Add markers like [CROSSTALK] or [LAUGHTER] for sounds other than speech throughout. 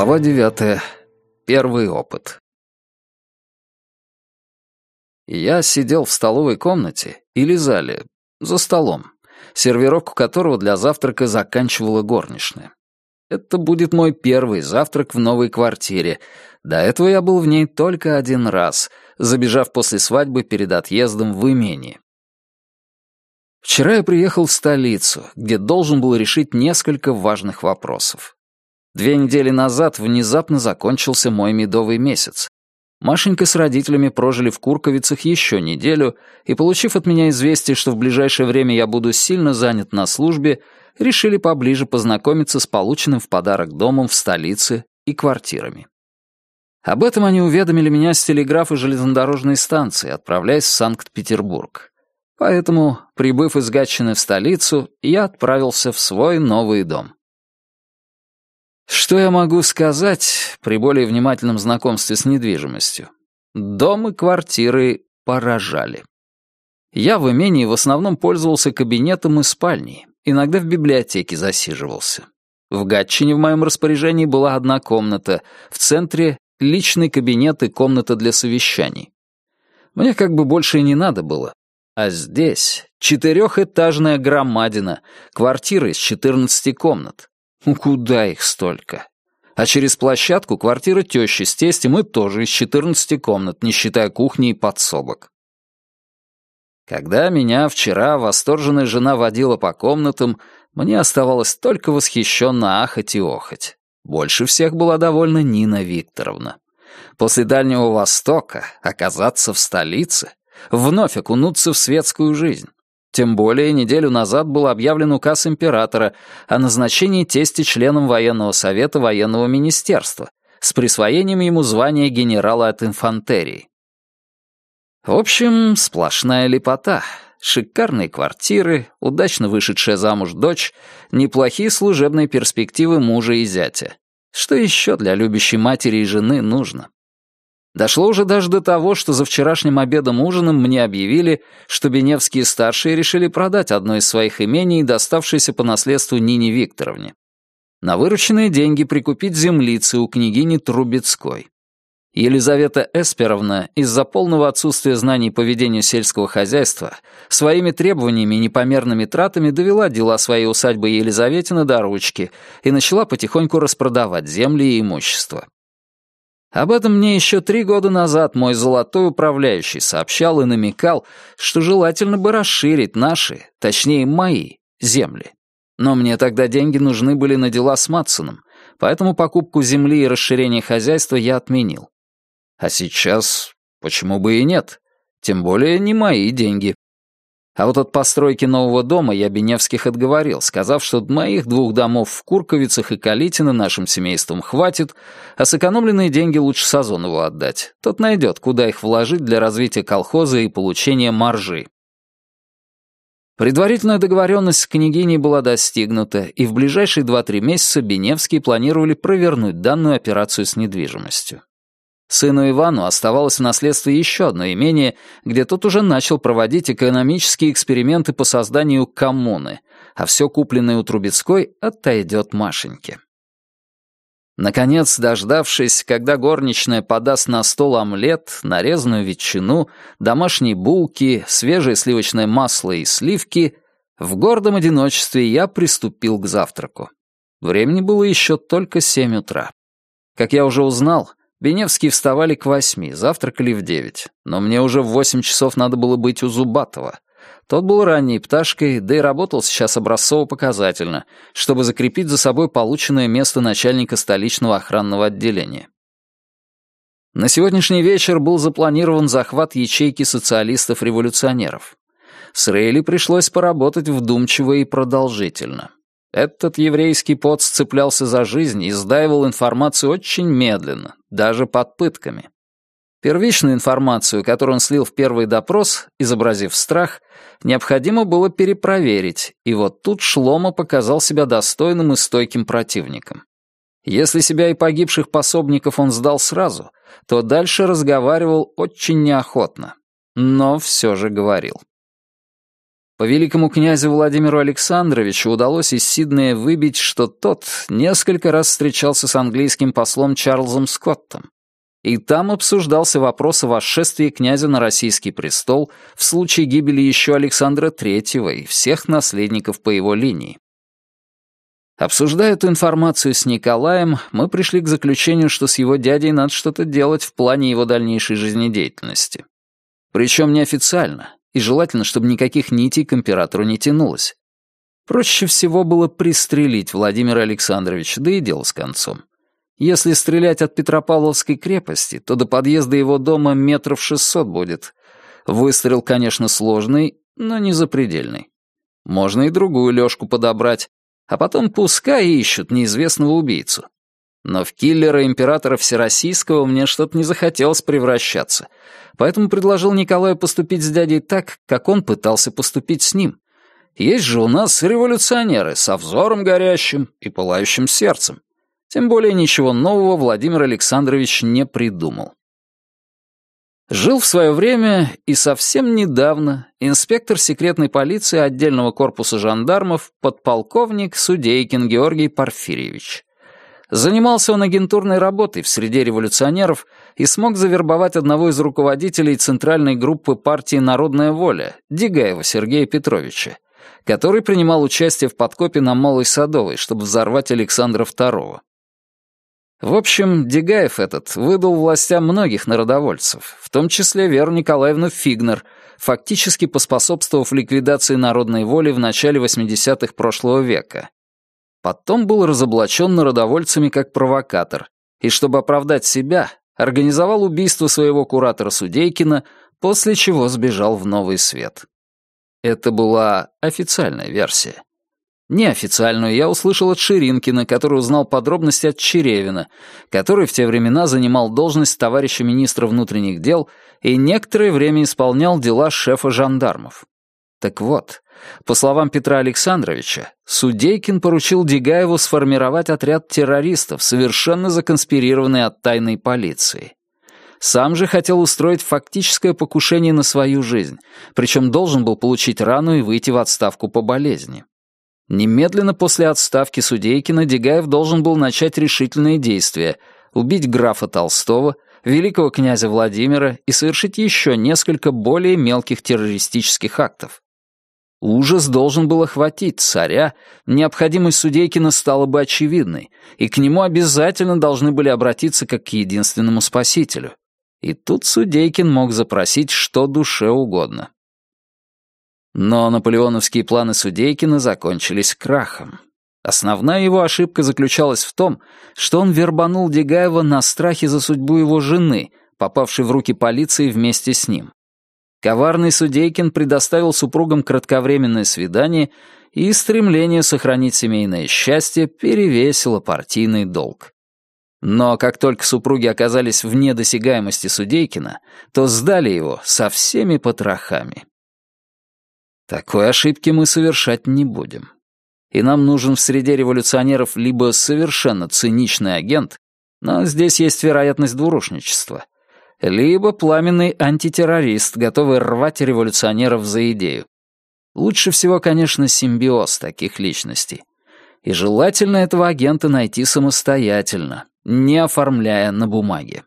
Глава девятая. Первый опыт. Я сидел в столовой комнате или зале, за столом, сервировку которого для завтрака заканчивала горничная. Это будет мой первый завтрак в новой квартире. До этого я был в ней только один раз, забежав после свадьбы перед отъездом в имение. Вчера я приехал в столицу, где должен был решить несколько важных вопросов. Две недели назад внезапно закончился мой медовый месяц. Машенька с родителями прожили в Курковицах еще неделю, и, получив от меня известие, что в ближайшее время я буду сильно занят на службе, решили поближе познакомиться с полученным в подарок домом в столице и квартирами. Об этом они уведомили меня с телеграфа железнодорожной станции, отправляясь в Санкт-Петербург. Поэтому, прибыв из Гатчины в столицу, я отправился в свой новый дом. Что я могу сказать при более внимательном знакомстве с недвижимостью? Дом и квартиры поражали. Я в имении в основном пользовался кабинетом и спальней, иногда в библиотеке засиживался. В Гатчине в моем распоряжении была одна комната, в центре — личный кабинет и комната для совещаний. Мне как бы больше и не надо было. А здесь четырехэтажная громадина, квартира из 14 комнат. Ну куда их столько? А через площадку квартира тещи с тестем и тоже из 14 комнат, не считая кухни и подсобок. Когда меня вчера восторженная жена водила по комнатам, мне оставалось только восхищенно ахать и охать. Больше всех была довольна Нина Викторовна. После Дальнего Востока оказаться в столице, вновь окунуться в светскую жизнь. Тем более неделю назад был объявлен указ императора о назначении тести членом военного совета военного министерства с присвоением ему звания генерала от инфантерии. В общем, сплошная лепота. Шикарные квартиры, удачно вышедшая замуж дочь, неплохие служебные перспективы мужа и зятя. Что еще для любящей матери и жены нужно? Дошло уже даже до того, что за вчерашним обедом-ужином мне объявили, что Беневские-старшие решили продать одно из своих имений, доставшееся по наследству Нине Викторовне. На вырученные деньги прикупить землицы у княгини Трубецкой. Елизавета Эсперовна из-за полного отсутствия знаний по ведению сельского хозяйства своими требованиями и непомерными тратами довела дела своей усадьбы Елизаветина до ручки и начала потихоньку распродавать земли и имущество. Об этом мне еще три года назад мой золотой управляющий сообщал и намекал, что желательно бы расширить наши, точнее мои, земли. Но мне тогда деньги нужны были на дела с Матсоном, поэтому покупку земли и расширение хозяйства я отменил. А сейчас почему бы и нет? Тем более не мои деньги. А вот от постройки нового дома я Беневских отговорил, сказав, что моих двух домов в Курковицах и Калитино нашим семейством хватит, а сэкономленные деньги лучше Сазонову отдать. Тот найдет, куда их вложить для развития колхоза и получения маржи. Предварительная договоренность с княгиней была достигнута, и в ближайшие 2-3 месяца Беневские планировали провернуть данную операцию с недвижимостью. Сыну Ивану оставалось в наследство еще одно имение, где тот уже начал проводить экономические эксперименты по созданию коммуны, а все купленное у Трубецкой отойдет Машеньке. Наконец, дождавшись, когда горничная подаст на стол омлет, нарезанную ветчину, домашние булки, свежее сливочное масло и сливки, в гордом одиночестве я приступил к завтраку. Времени было еще только семь утра. Как я уже узнал, Беневские вставали к восьми, завтракали в девять. Но мне уже в восемь часов надо было быть у Зубатова. Тот был ранней пташкой, да и работал сейчас образцово-показательно, чтобы закрепить за собой полученное место начальника столичного охранного отделения. На сегодняшний вечер был запланирован захват ячейки социалистов-революционеров. С Рейли пришлось поработать вдумчиво и продолжительно. Этот еврейский пот сцеплялся за жизнь и сдаивал информацию очень медленно, даже под пытками. Первичную информацию, которую он слил в первый допрос, изобразив страх, необходимо было перепроверить, и вот тут Шлома показал себя достойным и стойким противником. Если себя и погибших пособников он сдал сразу, то дальше разговаривал очень неохотно, но все же говорил. По великому князю Владимиру Александровичу удалось из Сиднея выбить, что тот несколько раз встречался с английским послом Чарльзом Скоттом. И там обсуждался вопрос о восшествии князя на российский престол в случае гибели еще Александра III и всех наследников по его линии. Обсуждая эту информацию с Николаем, мы пришли к заключению, что с его дядей надо что-то делать в плане его дальнейшей жизнедеятельности. Причем неофициально, и желательно, чтобы никаких нитей к императору не тянулось. Проще всего было пристрелить Владимира Александровича, да и дело с концом. Если стрелять от Петропавловской крепости, то до подъезда его дома метров шестьсот будет. Выстрел, конечно, сложный, но не запредельный. Можно и другую лёжку подобрать, а потом пускай ищут неизвестного убийцу. Но в киллера императора Всероссийского мне что-то не захотелось превращаться, поэтому предложил Николаю поступить с дядей так, как он пытался поступить с ним. Есть же у нас революционеры со взором горящим и пылающим сердцем. Тем более ничего нового Владимир Александрович не придумал. Жил в свое время и совсем недавно инспектор секретной полиции отдельного корпуса жандармов подполковник Судейкин Георгий Порфирьевич. Занимался он агентурной работой в среде революционеров и смог завербовать одного из руководителей центральной группы партии «Народная воля» Дигаева Сергея Петровича, который принимал участие в подкопе на Малой Садовой, чтобы взорвать Александра II. В общем, Дегаев этот выдал властям многих народовольцев, в том числе Веру Николаевну Фигнер, фактически поспособствовав ликвидации народной воли в начале 80-х прошлого века. Потом был разоблачен народовольцами как провокатор, и чтобы оправдать себя, организовал убийство своего куратора Судейкина, после чего сбежал в Новый Свет. Это была официальная версия. Неофициальную я услышал от Ширинкина, который узнал подробности от Черевина, который в те времена занимал должность товарища министра внутренних дел и некоторое время исполнял дела шефа жандармов. Так вот, по словам Петра Александровича, Судейкин поручил Дегаеву сформировать отряд террористов, совершенно законспирированный от тайной полиции. Сам же хотел устроить фактическое покушение на свою жизнь, причем должен был получить рану и выйти в отставку по болезни. Немедленно после отставки Судейкина Дегаев должен был начать решительные действия — убить графа Толстого, великого князя Владимира и совершить еще несколько более мелких террористических актов. Ужас должен был охватить царя, необходимость Судейкина стала бы очевидной, и к нему обязательно должны были обратиться как к единственному спасителю. И тут Судейкин мог запросить что душе угодно. Но наполеоновские планы Судейкина закончились крахом. Основная его ошибка заключалась в том, что он вербанул Дегаева на страхе за судьбу его жены, попавшей в руки полиции вместе с ним. Коварный Судейкин предоставил супругам кратковременное свидание, и стремление сохранить семейное счастье перевесило партийный долг. Но как только супруги оказались вне досягаемости Судейкина, то сдали его со всеми потрохами. Такой ошибки мы совершать не будем. И нам нужен в среде революционеров либо совершенно циничный агент, но здесь есть вероятность двурушничества, либо пламенный антитеррорист, готовый рвать революционеров за идею. Лучше всего, конечно, симбиоз таких личностей. И желательно этого агента найти самостоятельно, не оформляя на бумаге.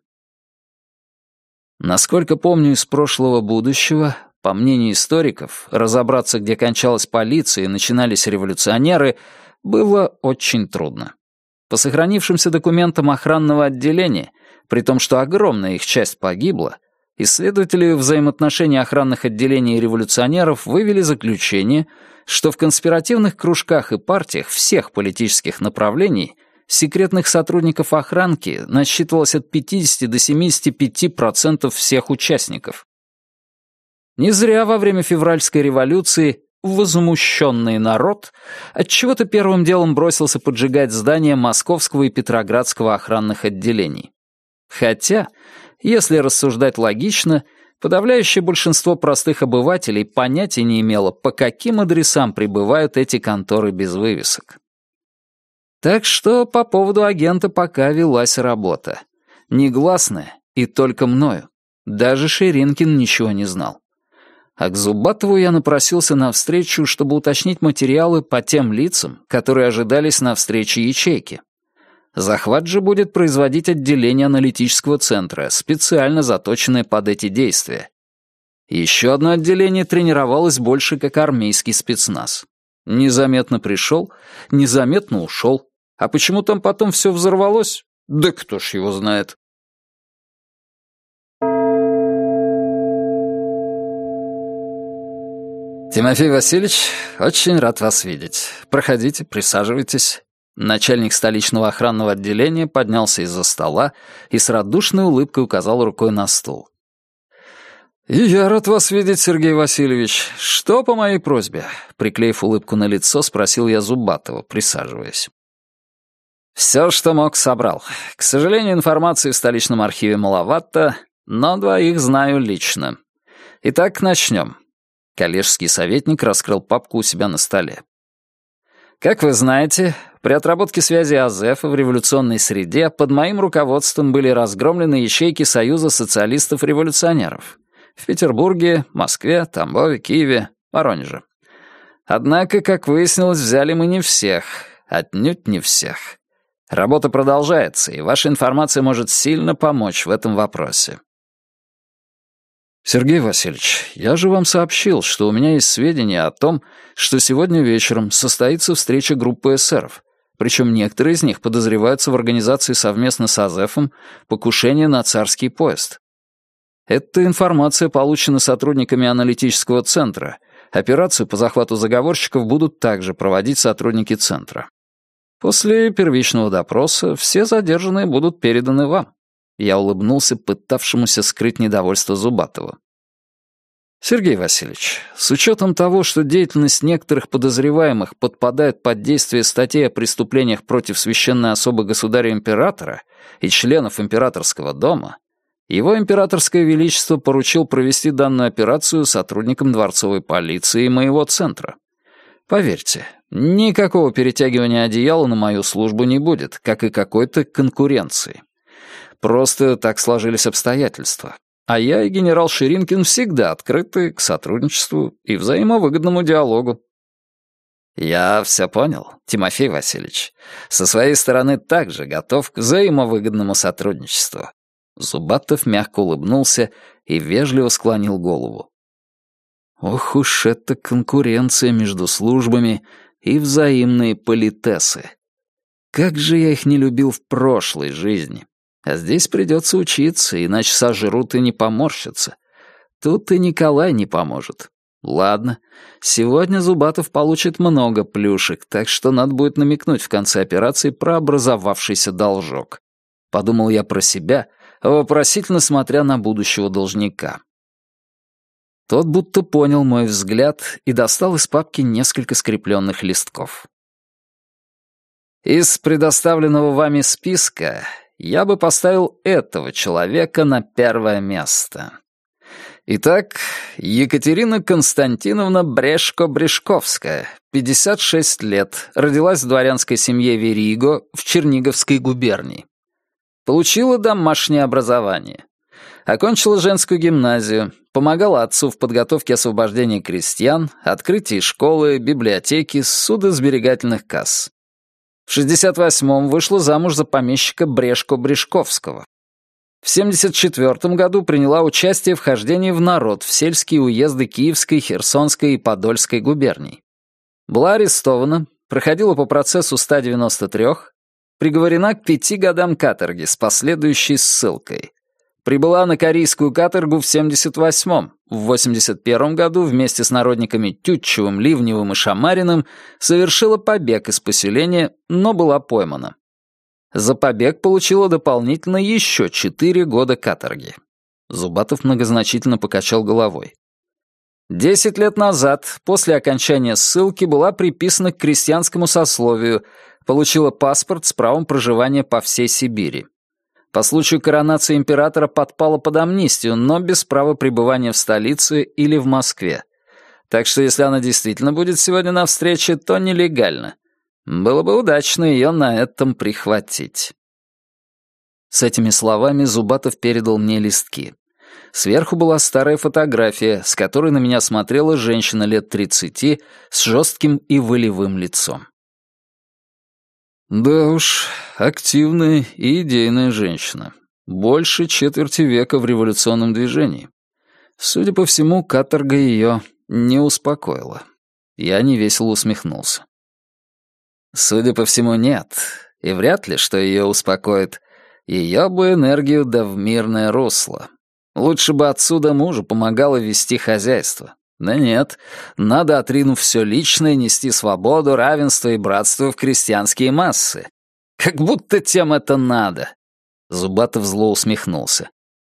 Насколько помню из прошлого будущего, по мнению историков, разобраться, где кончалась полиция и начинались революционеры, было очень трудно. По сохранившимся документам охранного отделения, при том, что огромная их часть погибла, исследователи взаимоотношений охранных отделений революционеров вывели заключение, что в конспиративных кружках и партиях всех политических направлений секретных сотрудников охранки насчитывалось от 50 до 75% всех участников. Не зря во время февральской революции возмущенный народ отчего-то первым делом бросился поджигать здания Московского и Петроградского охранных отделений. Хотя, Если рассуждать логично, подавляющее большинство простых обывателей понятия не имело, по каким адресам прибывают эти конторы без вывесок. Так что по поводу агента пока велась работа. Негласная и только мною. Даже Ширинкин ничего не знал. А к Зубатову я напросился на встречу, чтобы уточнить материалы по тем лицам, которые ожидались на встрече ячейки. Захват же будет производить отделение аналитического центра, специально заточенное под эти действия. Еще одно отделение тренировалось больше как армейский спецназ. Незаметно пришел, незаметно ушел. А почему там потом все взорвалось? Да кто ж его знает. «Тимофей Васильевич, очень рад вас видеть. Проходите, присаживайтесь». Начальник столичного охранного отделения поднялся из-за стола и с радушной улыбкой указал рукой на стул. «И я рад вас видеть, Сергей Васильевич. Что по моей просьбе?» Приклеив улыбку на лицо, спросил я Зубатова, присаживаясь. «Все, что мог, собрал. К сожалению, информации в столичном архиве маловато, но двоих знаю лично. Итак, начнем». Коллежский советник раскрыл папку у себя на столе. Как вы знаете, при отработке связи АЗЭФа в революционной среде под моим руководством были разгромлены ячейки Союза социалистов-революционеров в Петербурге, Москве, Тамбове, Киеве, Воронеже. Однако, как выяснилось, взяли мы не всех, отнюдь не всех. Работа продолжается, и ваша информация может сильно помочь в этом вопросе. «Сергей Васильевич, я же вам сообщил, что у меня есть сведения о том, что сегодня вечером состоится встреча группы эсеров, причем некоторые из них подозреваются в организации совместно с Азефом покушения на царский поезд. Эта информация получена сотрудниками аналитического центра. Операцию по захвату заговорщиков будут также проводить сотрудники центра. После первичного допроса все задержанные будут переданы вам. Я улыбнулся пытавшемуся скрыть недовольство Зубатова. Сергей Васильевич, с учетом того, что деятельность некоторых подозреваемых подпадает под действие статей о преступлениях против священной особы государя-императора и членов императорского дома, его императорское величество поручил провести данную операцию сотрудникам дворцовой полиции и моего центра. Поверьте, никакого перетягивания одеяла на мою службу не будет, как и какой-то конкуренции. Просто так сложились обстоятельства. А я и генерал Ширинкин всегда открыты к сотрудничеству и взаимовыгодному диалогу. Я все понял, Тимофей Васильевич. Со своей стороны также готов к взаимовыгодному сотрудничеству. Зубатов мягко улыбнулся и вежливо склонил голову. Ох уж эта конкуренция между службами и взаимные политесы. Как же я их не любил в прошлой жизни. А здесь придется учиться, иначе сожрут и не поморщатся. Тут и Николай не поможет. Ладно, сегодня Зубатов получит много плюшек, так что надо будет намекнуть в конце операции про образовавшийся должок. Подумал я про себя, вопросительно смотря на будущего должника. Тот будто понял мой взгляд и достал из папки несколько скрепленных листков. Из предоставленного вами списка я бы поставил этого человека на первое место. Итак, Екатерина Константиновна Брешко-Брешковская, 56 лет, родилась в дворянской семье Вериго в Черниговской губернии. Получила домашнее образование. Окончила женскую гимназию, помогала отцу в подготовке освобождения крестьян, открытии школы, библиотеки, судосберегательных касс. В 68-м вышла замуж за помещика Брешко-Брешковского. В 74 году приняла участие в хождении в народ в сельские уезды Киевской, Херсонской и Подольской губерний. Была арестована, проходила по процессу 193, приговорена к пяти годам каторги с последующей ссылкой. Прибыла на корейскую каторгу в 78-м. В 81 году вместе с народниками Тютчевым, Ливневым и Шамариным совершила побег из поселения, но была поймана. За побег получила дополнительно еще 4 года каторги. Зубатов многозначительно покачал головой. Десять лет назад, после окончания ссылки, была приписана к крестьянскому сословию, получила паспорт с правом проживания по всей Сибири. По случаю коронации императора подпала под амнистию, но без права пребывания в столице или в Москве. Так что если она действительно будет сегодня на встрече, то нелегально. Было бы удачно ее на этом прихватить. С этими словами Зубатов передал мне листки. Сверху была старая фотография, с которой на меня смотрела женщина лет тридцати с жестким и волевым лицом. Да уж, активная и идейная женщина. Больше четверти века в революционном движении. Судя по всему, каторга ее не успокоила. Я невесело усмехнулся. Судя по всему, нет. И вряд ли, что ее успокоит. Ее бы энергию да в мирное русло. Лучше бы отсюда мужу помогало вести хозяйство. Да нет, надо, отринув все личное, нести свободу, равенство и братство в крестьянские массы. Как будто тем это надо. Зубатов зло усмехнулся.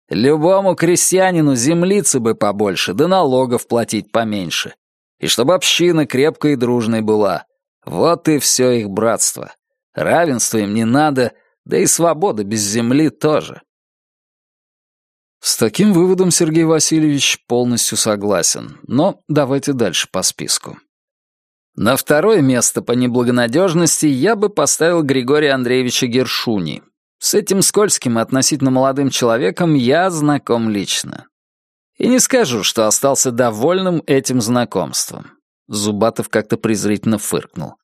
Любому крестьянину землицы бы побольше, да налогов платить поменьше. И чтобы община крепкой и дружной была. Вот и все их братство. Равенства им не надо, да и свобода без земли тоже. С таким выводом Сергей Васильевич полностью согласен, но давайте дальше по списку. На второе место по неблагонадежности я бы поставил Григория Андреевича Гершуни. С этим скользким относительно молодым человеком я знаком лично. И не скажу, что остался довольным этим знакомством. Зубатов как-то презрительно фыркнул.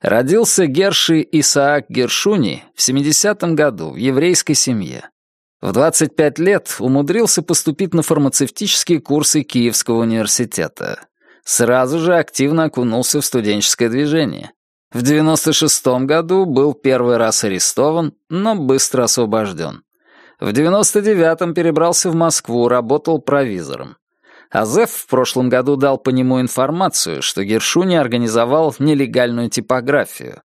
Родился Герши Исаак Гершуни в 70-м году в еврейской семье. В 25 лет умудрился поступить на фармацевтические курсы Киевского университета. Сразу же активно окунулся в студенческое движение. В 96 году был первый раз арестован, но быстро освобожден. В 99-м перебрался в Москву, работал провизором. Азеф в прошлом году дал по нему информацию, что Гершуни организовал нелегальную типографию.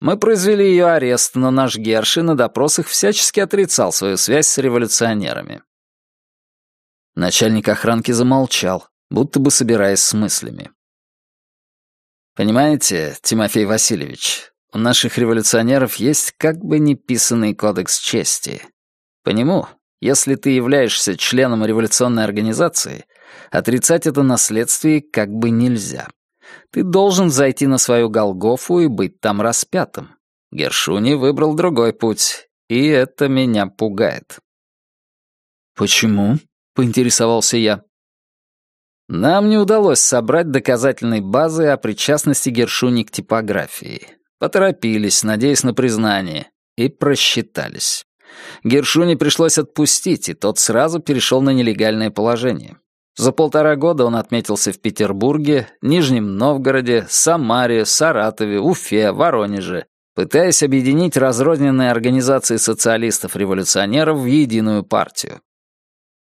Мы произвели ее арест, но наш Герши на допросах всячески отрицал свою связь с революционерами. Начальник охранки замолчал, будто бы собираясь с мыслями. «Понимаете, Тимофей Васильевич, у наших революционеров есть как бы неписанный кодекс чести. По нему, если ты являешься членом революционной организации, отрицать это на как бы нельзя. Ты должен зайти на свою Голгофу и быть там распятым. Гершуни выбрал другой путь, и это меня пугает». «Почему?» — поинтересовался я. Нам не удалось собрать доказательной базы о причастности Гершуни к типографии. Поторопились, надеясь на признание, и просчитались. Гершуни пришлось отпустить, и тот сразу перешел на нелегальное положение. За полтора года он отметился в Петербурге, Нижнем Новгороде, Самаре, Саратове, Уфе, Воронеже, пытаясь объединить разрозненные организации социалистов-революционеров в единую партию.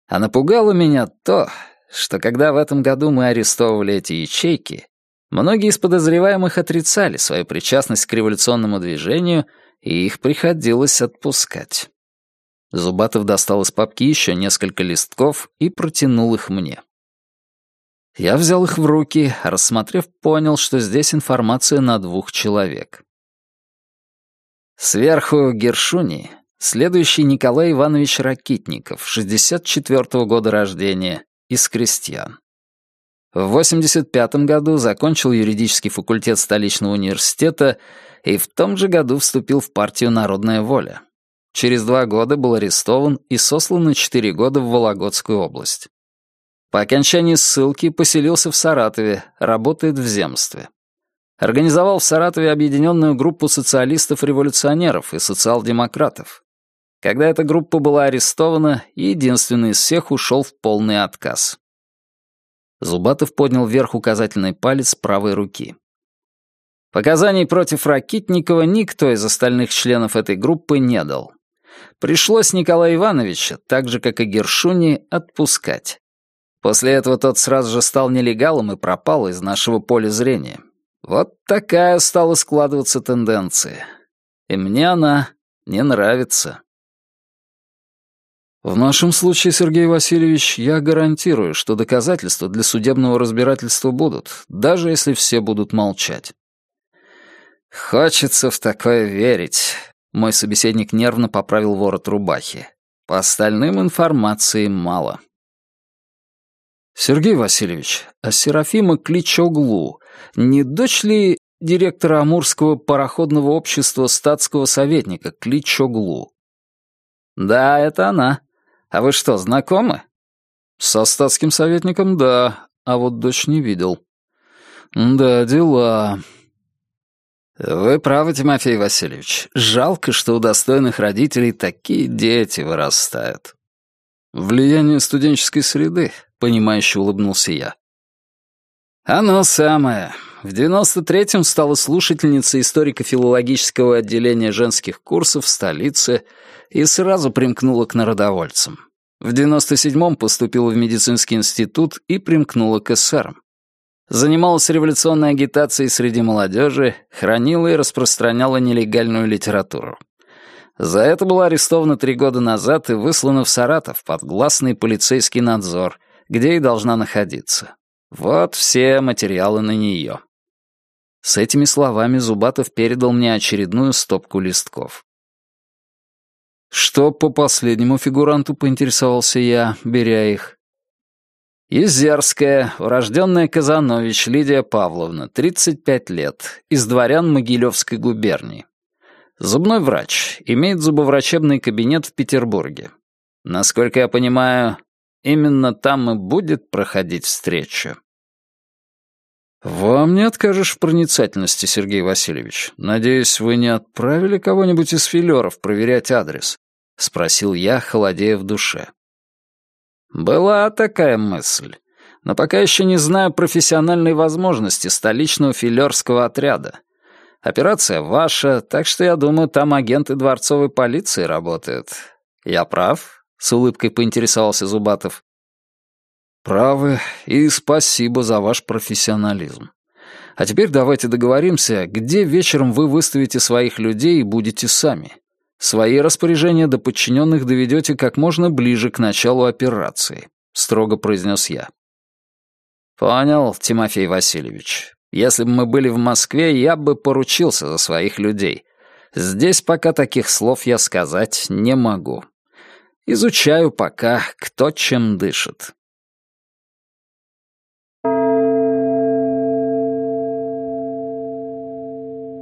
А напугало меня то, что когда в этом году мы арестовывали эти ячейки, многие из подозреваемых отрицали свою причастность к революционному движению, и их приходилось отпускать. Зубатов достал из папки еще несколько листков и протянул их мне. Я взял их в руки, рассмотрев, понял, что здесь информация на двух человек. Сверху Гершуни, следующий Николай Иванович Ракитников, 64-го года рождения, из крестьян. В 85 году закончил юридический факультет столичного университета и в том же году вступил в партию «Народная воля». Через два года был арестован и сослан на четыре года в Вологодскую область. По окончании ссылки поселился в Саратове, работает в земстве. Организовал в Саратове объединенную группу социалистов-революционеров и социал-демократов. Когда эта группа была арестована, единственный из всех ушел в полный отказ. Зубатов поднял вверх указательный палец правой руки. Показаний против Ракитникова никто из остальных членов этой группы не дал. Пришлось Николая Ивановича, так же, как и Гершуни, отпускать. После этого тот сразу же стал нелегалом и пропал из нашего поля зрения. Вот такая стала складываться тенденция. И мне она не нравится. В нашем случае, Сергей Васильевич, я гарантирую, что доказательства для судебного разбирательства будут, даже если все будут молчать. Хочется в такое верить. Мой собеседник нервно поправил ворот рубахи. По остальным информации мало. Сергей Васильевич, а Серафима Кличоглу не дочь ли директора Амурского пароходного общества статского советника Кличоглу? Да, это она. А вы что, знакомы? Со статским советником, да, а вот дочь не видел. Да, дела. Вы правы, Тимофей Васильевич. Жалко, что у достойных родителей такие дети вырастают. Влияние студенческой среды, понимающе улыбнулся я. Оно самое. В 93-м стала слушательницей историко-филологического отделения женских курсов в столице и сразу примкнула к народовольцам. В 97-м поступила в медицинский институт и примкнула к эсерам. Занималась революционной агитацией среди молодежи, хранила и распространяла нелегальную литературу. За это была арестована три года назад и выслана в Саратов под гласный полицейский надзор, где и должна находиться. Вот все материалы на нее. С этими словами Зубатов передал мне очередную стопку листков. «Что по последнему фигуранту?» — поинтересовался я, беря их. Изерская, урожденная Казанович Лидия Павловна, 35 лет, из дворян Могилевской губернии. Зубной врач, имеет зубоврачебный кабинет в Петербурге. Насколько я понимаю, именно там и будет проходить встреча. «Вам не откажешь в проницательности, Сергей Васильевич. Надеюсь, вы не отправили кого-нибудь из филеров проверять адрес?» — спросил я, холодея в душе. Была такая мысль, но пока еще не знаю профессиональной возможности столичного филерского отряда. Операция ваша, так что я думаю, там агенты дворцовой полиции работают. Я прав? С улыбкой поинтересовался Зубатов. Правы, и спасибо за ваш профессионализм. А теперь давайте договоримся, где вечером вы выставите своих людей и будете сами. Свои распоряжения до подчиненных доведете как можно ближе к началу операции», — строго произнес я. «Понял, Тимофей Васильевич. Если бы мы были в Москве, я бы поручился за своих людей. Здесь пока таких слов я сказать не могу. Изучаю пока, кто чем дышит».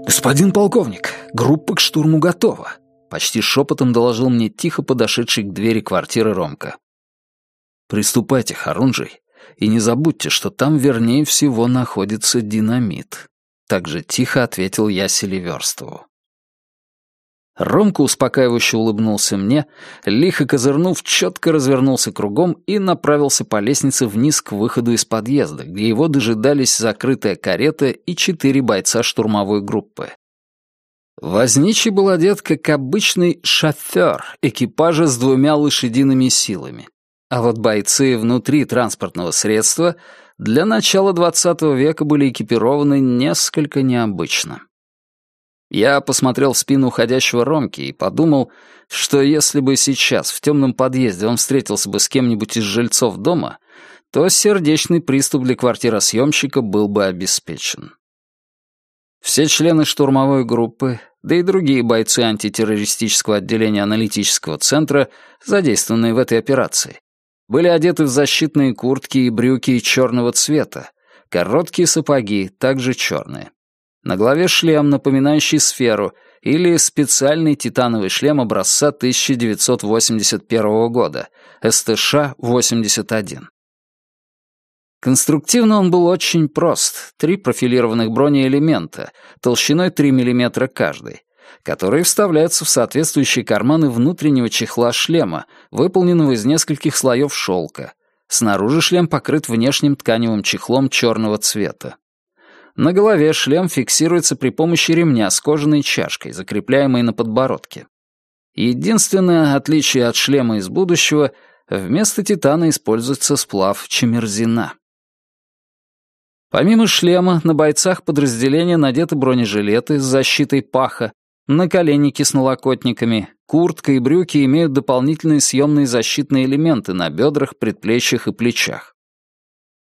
«Господин полковник, группа к штурму готова», Почти шепотом доложил мне тихо подошедший к двери квартиры Ромка. «Приступайте, Харунжий, и не забудьте, что там вернее всего находится динамит», — так же тихо ответил я Селиверстову. Ромка успокаивающе улыбнулся мне, лихо козырнув, четко развернулся кругом и направился по лестнице вниз к выходу из подъезда, где его дожидались закрытая карета и четыре бойца штурмовой группы. Возничий был одет как обычный шофер экипажа с двумя лошадиными силами. А вот бойцы внутри транспортного средства для начала XX века были экипированы несколько необычно. Я посмотрел в спину уходящего Ромки и подумал, что если бы сейчас в темном подъезде он встретился бы с кем-нибудь из жильцов дома, то сердечный приступ для квартиросъемщика был бы обеспечен. Все члены штурмовой группы, да и другие бойцы антитеррористического отделения аналитического центра, задействованные в этой операции, были одеты в защитные куртки и брюки черного цвета, короткие сапоги, также черные. На голове шлем, напоминающий сферу, или специальный титановый шлем образца 1981 года, СТШ-81. Конструктивно он был очень прост. Три профилированных бронеэлемента, толщиной 3 мм каждый, которые вставляются в соответствующие карманы внутреннего чехла шлема, выполненного из нескольких слоев шелка. Снаружи шлем покрыт внешним тканевым чехлом черного цвета. На голове шлем фиксируется при помощи ремня с кожаной чашкой, закрепляемой на подбородке. Единственное отличие от шлема из будущего — вместо титана используется сплав чемерзина. Помимо шлема, на бойцах подразделения надеты бронежилеты с защитой паха, наколенники с налокотниками, куртка и брюки имеют дополнительные съемные защитные элементы на бедрах, предплечьях и плечах.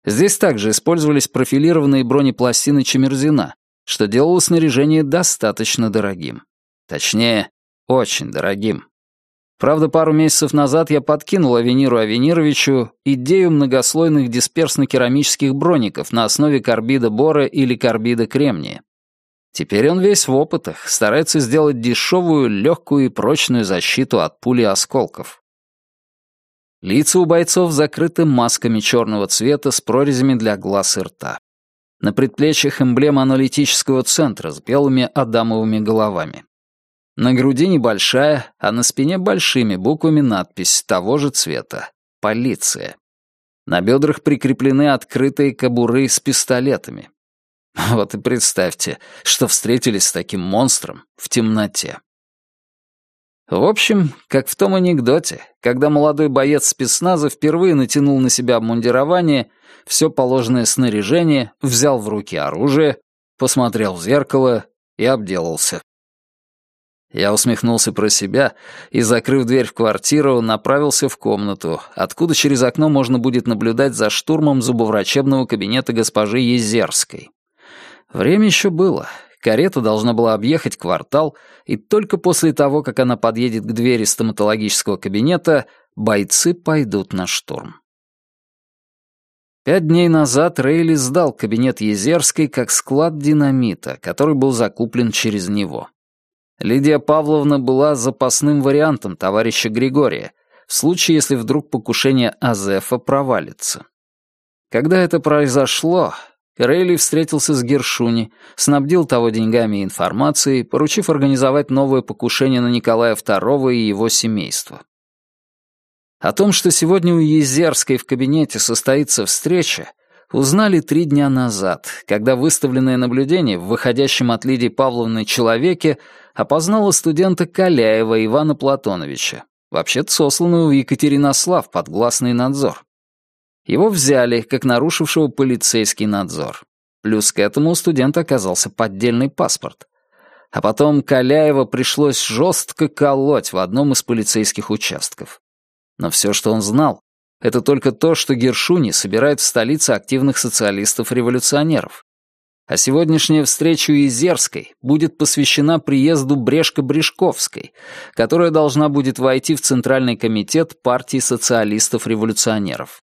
Здесь также использовались профилированные бронепластины Чемерзина, что делало снаряжение достаточно дорогим. Точнее, очень дорогим. Правда, пару месяцев назад я подкинул Авениру Авенировичу идею многослойных дисперсно-керамических броников на основе карбида бора или карбида кремния. Теперь он весь в опытах, старается сделать дешевую, легкую и прочную защиту от пули осколков. Лица у бойцов закрыты масками черного цвета с прорезями для глаз и рта. На предплечьях эмблема аналитического центра с белыми адамовыми головами. На груди небольшая, а на спине большими буквами надпись того же цвета «Полиция». На бедрах прикреплены открытые кобуры с пистолетами. [LAUGHS] Вот и представьте, что встретились с таким монстром в темноте. В общем, как в том анекдоте, когда молодой боец спецназа впервые натянул на себя обмундирование, все положенное снаряжение, взял в руки оружие, посмотрел в зеркало и обделался. Я усмехнулся про себя и, закрыв дверь в квартиру, направился в комнату, откуда через окно можно будет наблюдать за штурмом зубоврачебного кабинета госпожи Езерской. Время еще было. Карета должна была объехать квартал, и только после того, как она подъедет к двери стоматологического кабинета, бойцы пойдут на штурм. Пять дней назад Рейли сдал кабинет Езерской как склад динамита, который был закуплен через него. Лидия Павловна была запасным вариантом товарища Григория, в случае, если вдруг покушение Азефа провалится. Когда это произошло, Рейли встретился с Гершуни, снабдил того деньгами и информацией, поручив организовать новое покушение на Николая II и его семейство. О том, что сегодня у Езерской в кабинете состоится встреча, узнали три дня назад, когда выставленное наблюдение в выходящем от Лидии Павловны человеке опознала студента Каляева Ивана Платоновича, вообще-то сосланного в Екатеринослав под гласный надзор. Его взяли, как нарушившего полицейский надзор. Плюс к этому у студента оказался поддельный паспорт. А потом Каляева пришлось жестко колоть в одном из полицейских участков. Но все, что он знал, это только то, что Гершуни собирает в столице активных социалистов-революционеров, а сегодняшняя встреча у Изерской будет посвящена приезду Брешко-Брешковской, которая должна будет войти в Центральный комитет партии социалистов-революционеров.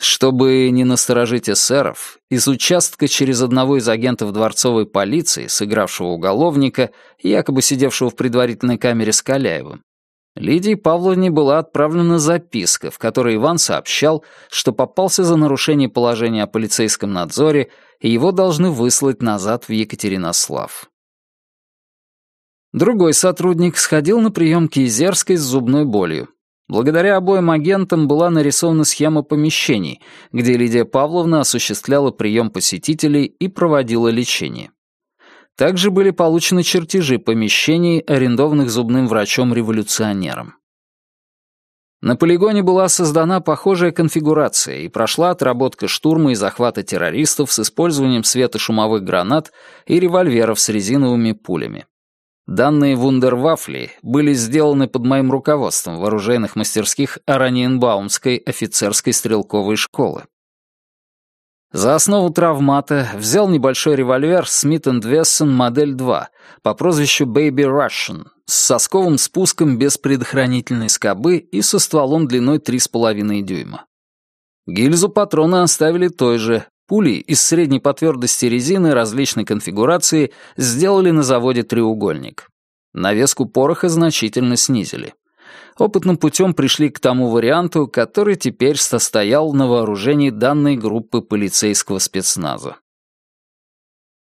Чтобы не насторожить эсеров, из участка через одного из агентов дворцовой полиции, сыгравшего уголовника, якобы сидевшего в предварительной камере с Каляевым, Лидии Павловне была отправлена записка, в которой Иван сообщал, что попался за нарушение положения о полицейском надзоре и его должны выслать назад в Екатеринослав. Другой сотрудник сходил на прием к Езерской с зубной болью. Благодаря обоим агентам была нарисована схема помещений, где Лидия Павловна осуществляла прием посетителей и проводила лечение. Также были получены чертежи помещений, арендованных зубным врачом-революционером. На полигоне была создана похожая конфигурация и прошла отработка штурма и захвата террористов с использованием светошумовых гранат и револьверов с резиновыми пулями. Данные вундервафли были сделаны под моим руководством в оружейных мастерских Араньенбаумской офицерской стрелковой школы. За основу травмата взял небольшой револьвер Smith Wesson модель 2 по прозвищу Baby Russian с сосковым спуском без предохранительной скобы и со стволом длиной 3,5 дюйма. Гильзу патрона оставили той же. Пули из средней по твердости резины различной конфигурации сделали на заводе треугольник. Навеску пороха значительно снизили опытным путем пришли к тому варианту, который теперь состоял на вооружении данной группы полицейского спецназа.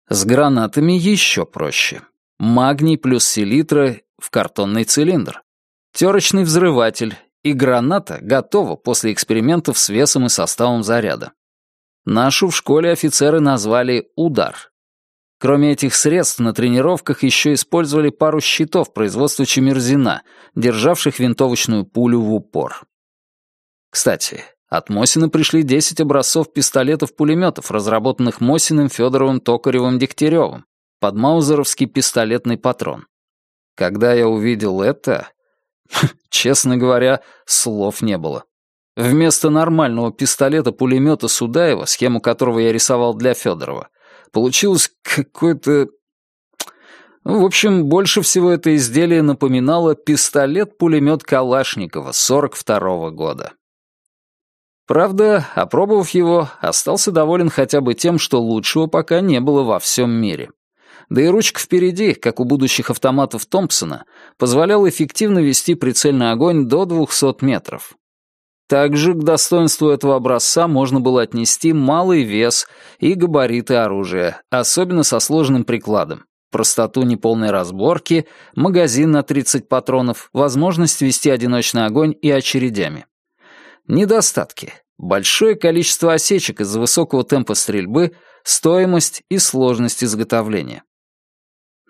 С гранатами еще проще. Магний плюс селитра в картонный цилиндр. Терочный взрыватель, и граната готова после экспериментов с весом и составом заряда. Нашу в школе офицеры назвали «удар». Кроме этих средств, на тренировках еще использовали пару щитов производства Чемерзина, державших винтовочную пулю в упор. Кстати, от Мосина пришли 10 образцов пистолетов-пулеметов, разработанных Мосиным, Федоровым, Токаревым, Дегтяревым, под маузеровский пистолетный патрон. Когда я увидел это, [LAUGHS] честно говоря, слов не было. Вместо нормального пистолета-пулемета Судаева, схему которого я рисовал для Федорова, Получилось какое-то... В общем, больше всего это изделие напоминало пистолет-пулемет Калашникова 42-го года. Правда, опробовав его, остался доволен хотя бы тем, что лучшего пока не было во всем мире. Да и ручка впереди, как у будущих автоматов Томпсона, позволяла эффективно вести прицельный огонь до 200 метров. Также к достоинству этого образца можно было отнести малый вес и габариты оружия, особенно со сложным прикладом, простоту неполной разборки, магазин на 30 патронов, возможность вести одиночный огонь и очередями. Недостатки. Большое количество осечек из-за высокого темпа стрельбы, стоимость и сложность изготовления.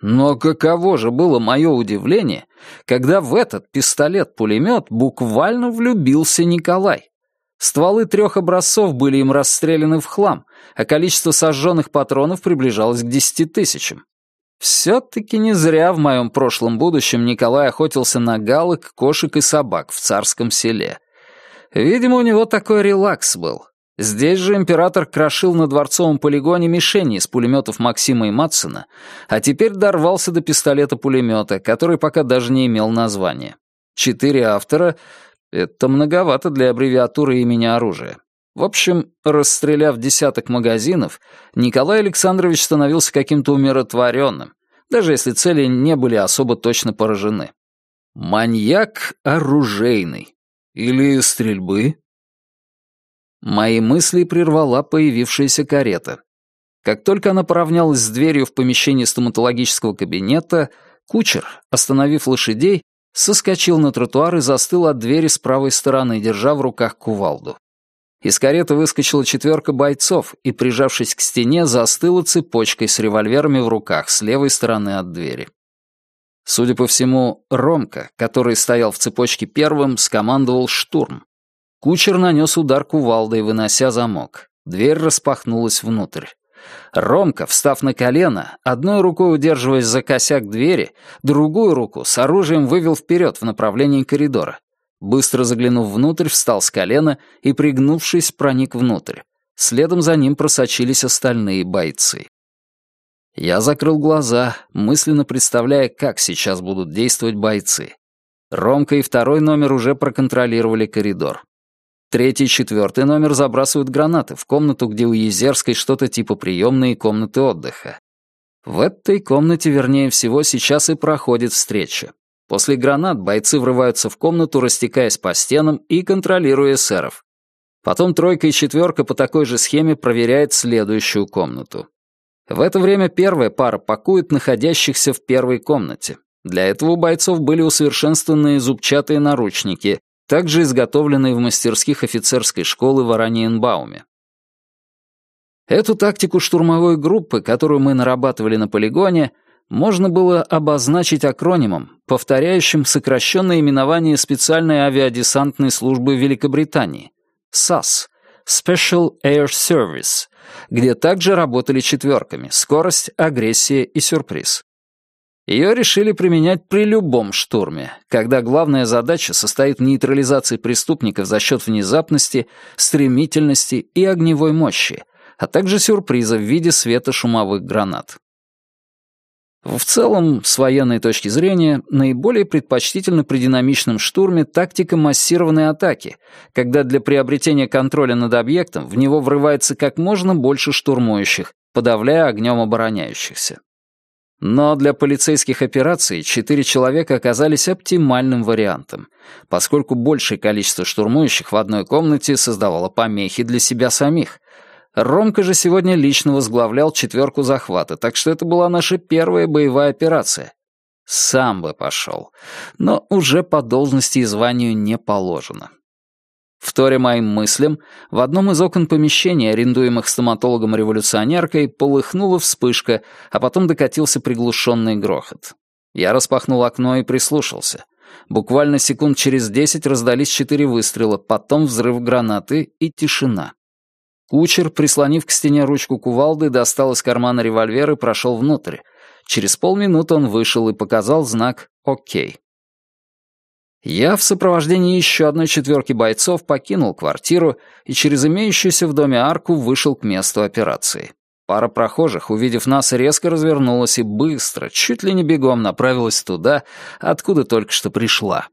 Но каково же было мое удивление, когда в этот пистолет-пулемет буквально влюбился Николай. Стволы трех образцов были им расстреляны в хлам, а количество сожженных патронов приближалось к десяти тысячам. Все-таки не зря в моем прошлом будущем Николай охотился на галок, кошек и собак в царском селе. Видимо, у него такой релакс был. Здесь же император крошил на дворцовом полигоне мишени из пулеметов Максима и Матсона, а теперь дорвался до пистолета-пулемета, который пока даже не имел названия. Четыре автора — это многовато для аббревиатуры имени оружия. В общем, расстреляв десяток магазинов, Николай Александрович становился каким-то умиротворенным, даже если цели не были особо точно поражены. Маньяк оружейный. Или стрельбы? Мои мысли прервала появившаяся карета. Как только она поравнялась с дверью в помещении стоматологического кабинета, кучер, остановив лошадей, соскочил на тротуар и застыл от двери с правой стороны, держа в руках кувалду. Из кареты выскочила четверка бойцов и, прижавшись к стене, застыла цепочкой с револьверами в руках с левой стороны от двери. Судя по всему, Ромка, который стоял в цепочке первым, скомандовал штурм. Кучер нанес удар кувалдой, вынося замок. Дверь распахнулась внутрь. Ромка, встав на колено, одной рукой удерживаясь за косяк двери, другую руку с оружием вывел вперед в направлении коридора. Быстро заглянув внутрь, встал с колена и, пригнувшись, проник внутрь. Следом за ним просочились остальные бойцы. Я закрыл глаза, мысленно представляя, как сейчас будут действовать бойцы. Ромка и второй номер уже проконтролировали коридор. Третий и четвертый номер забрасывают гранаты в комнату, где у Езерской что-то типа приемной и комнаты отдыха. В этой комнате, вернее всего, сейчас и проходит встреча. После гранат бойцы врываются в комнату, растекаясь по стенам и контролируя эсеров. Потом тройка и четверка по такой же схеме проверяет следующую комнату. В это время первая пара пакует находящихся в первой комнате. Для этого у бойцов были усовершенствованные зубчатые наручники, также изготовленные в мастерских офицерской школы в Ораниенбауме. Эту тактику штурмовой группы, которую мы нарабатывали на полигоне, можно было обозначить акронимом, повторяющим сокращенное именование специальной авиадесантной службы Великобритании — САС — Special Air Service, где также работали четверками — скорость, агрессия и сюрприз. Ее решили применять при любом штурме, когда главная задача состоит в нейтрализации преступников за счет внезапности, стремительности и огневой мощи, а также сюрприза в виде светошумовых гранат. В целом, с военной точки зрения, наиболее предпочтительна при динамичном штурме тактика массированной атаки, когда для приобретения контроля над объектом в него врывается как можно больше штурмующих, подавляя огнем обороняющихся. Но для полицейских операций четыре человека оказались оптимальным вариантом, поскольку большее количество штурмующих в одной комнате создавало помехи для себя самих, Ромка же сегодня лично возглавлял четверку захвата, так что это была наша первая боевая операция. Сам бы пошел, но уже по должности и званию не положено. Вторя моим мыслям, в одном из окон помещения, арендуемых стоматологом-революционеркой, полыхнула вспышка, а потом докатился приглушенный грохот. Я распахнул окно и прислушался. Буквально секунд через десять раздались четыре выстрела, потом взрыв гранаты и тишина. Кучер, прислонив к стене ручку кувалды, достал из кармана револьвер и прошел внутрь. Через полминуты он вышел и показал знак «Окей». Я в сопровождении еще одной четверки бойцов покинул квартиру и через имеющуюся в доме арку вышел к месту операции. Пара прохожих, увидев нас, резко развернулась и быстро, чуть ли не бегом направилась туда, откуда только что пришла.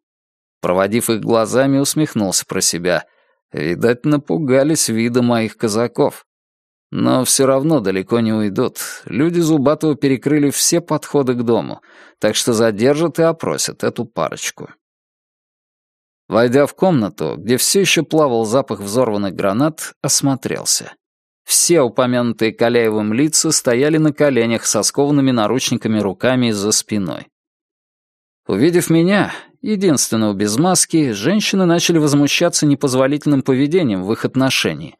Проводив их глазами, усмехнулся про себя. Видать, напугались вида моих казаков. Но все равно далеко не уйдут. Люди Зубатова перекрыли все подходы к дому, так что задержат и опросят эту парочку. Войдя в комнату, где все еще плавал запах взорванных гранат, осмотрелся. Все упомянутые Каляевым лица стояли на коленях со скованными наручниками руками за спиной. Увидев меня, единственного без маски, женщины начали возмущаться непозволительным поведением в их отношении.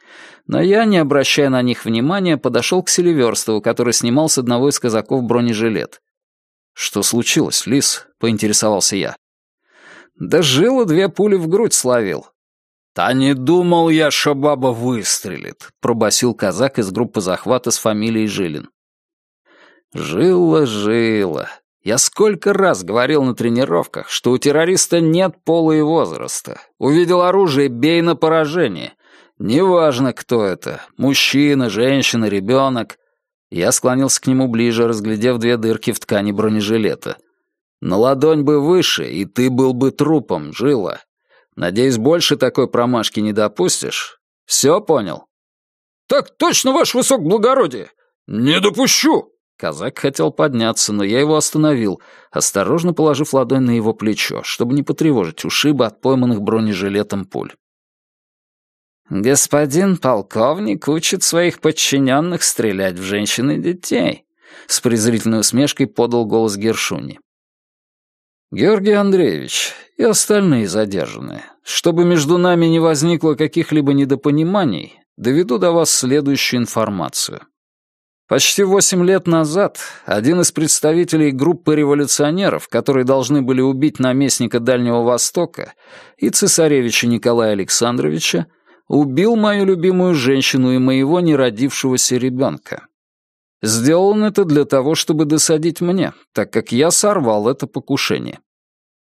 Но я, не обращая на них внимания, подошел к Селиверстову, который снимал с одного из казаков бронежилет. «Что случилось, Лис?» — поинтересовался я. «Да жило две пули в грудь словил. «Та не думал я, что баба выстрелит», — пробасил казак из группы захвата с фамилией Жилин. «Жило-жило. Я сколько раз говорил на тренировках, что у террориста нет пола и возраста. Увидел оружие — бей на поражение. Неважно, кто это — мужчина, женщина, ребенок». Я склонился к нему ближе, разглядев две дырки в ткани бронежилета. «На ладонь бы выше, и ты был бы трупом, жила. Надеюсь, больше такой промашки не допустишь? Все понял?» «Так точно, ваше высокоблагородие! Не допущу!» Казак хотел подняться, но я его остановил, осторожно положив ладонь на его плечо, чтобы не потревожить ушибы от пойманных бронежилетом пуль. «Господин полковник учит своих подчиненных стрелять в женщин и детей», — с презрительной усмешкой подал голос Гершуни. «Георгий Андреевич и остальные задержанные, чтобы между нами не возникло каких-либо недопониманий, доведу до вас следующую информацию. Почти восемь лет назад один из представителей группы революционеров, которые должны были убить наместника Дальнего Востока и цесаревича Николая Александровича, убил мою любимую женщину и моего неродившегося ребенка. Сделал это для того, чтобы досадить мне, так как я сорвал это покушение.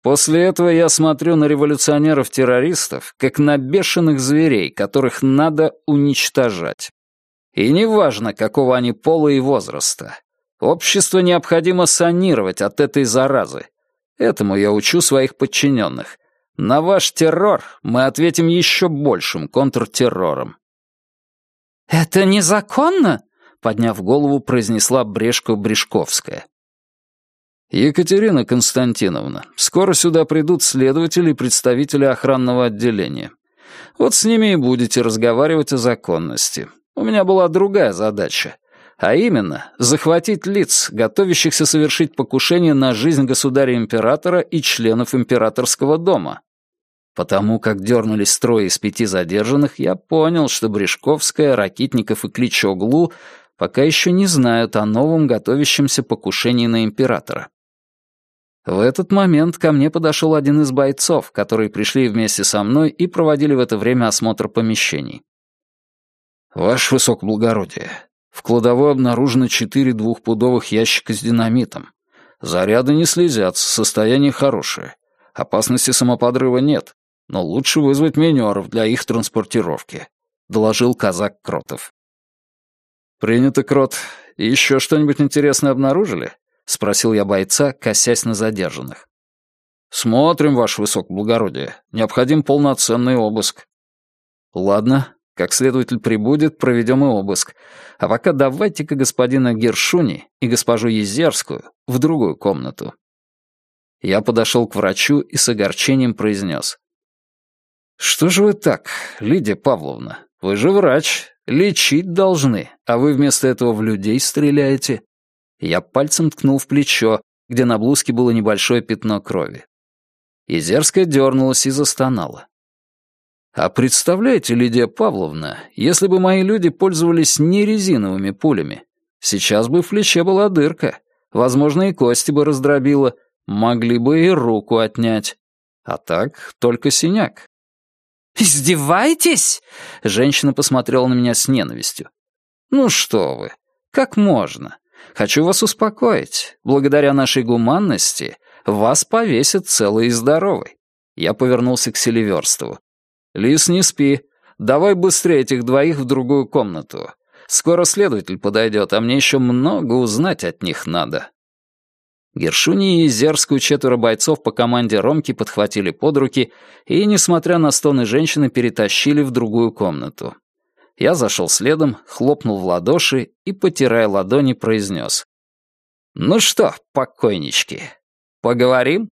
После этого я смотрю на революционеров-террористов, как на бешеных зверей, которых надо уничтожать. И неважно, какого они пола и возраста. Общество необходимо санировать от этой заразы. Этому я учу своих подчиненных. На ваш террор мы ответим еще большим контртеррором. «Это незаконно?» Подняв голову, произнесла Брешко-Брешковская. «Екатерина Константиновна, скоро сюда придут следователи и представители охранного отделения. Вот с ними и будете разговаривать о законности. У меня была другая задача, а именно захватить лиц, готовящихся совершить покушение на жизнь государя-императора и членов императорского дома. Потому как дернулись трое из пяти задержанных, я понял, что Брешковская, Ракитников и Кличоглу пока еще не знают о новом готовящемся покушении на императора. В этот момент ко мне подошел один из бойцов, которые пришли вместе со мной и проводили в это время осмотр помещений. «Ваше высокоблагородие, в кладовой обнаружено четыре двухпудовых ящика с динамитом. Заряды не слезятся, состояние хорошее. Опасности самоподрыва нет, но лучше вызвать минеров для их транспортировки», — доложил казак Кротов. «Принято, Крот. Еще что-нибудь интересное обнаружили?» — спросил я бойца, косясь на задержанных. «Смотрим, ваше высокоблагородие. Необходим полноценный обыск». «Ладно, как следователь прибудет, проведем и обыск. А пока давайте-ка господина Гершуни и госпожу Езерскую в другую комнату». Я подошел к врачу и с огорчением произнес. «Что же вы так, Лидия Павловна? Вы же врач, Лечить должны, а вы вместо этого в людей стреляете. Я пальцем ткнул в плечо, где на блузке было небольшое пятно крови. Изерская дернулась и застонала. А представляете, Лидия Павловна, если бы мои люди пользовались не резиновыми пулями, сейчас бы в плече была дырка, возможно, и кости бы раздробила, могли бы и руку отнять. А так только синяк. «Издеваетесь?» Женщина посмотрела на меня с ненавистью. «Ну что вы, как можно? Хочу вас успокоить. Благодаря нашей гуманности вас повесят целый и здоровый». Я повернулся к Селиверстову. «Лис, не спи. Давай быстрее этих двоих в другую комнату. Скоро следователь подойдет, а мне еще много узнать от них надо». Гершуни и Зерскую четверо бойцов по команде Ромки подхватили под руки и, несмотря на стоны женщины, перетащили в другую комнату. Я зашел следом, хлопнул в ладоши и, потирая ладони, произнес. «Ну что, покойнички, поговорим?»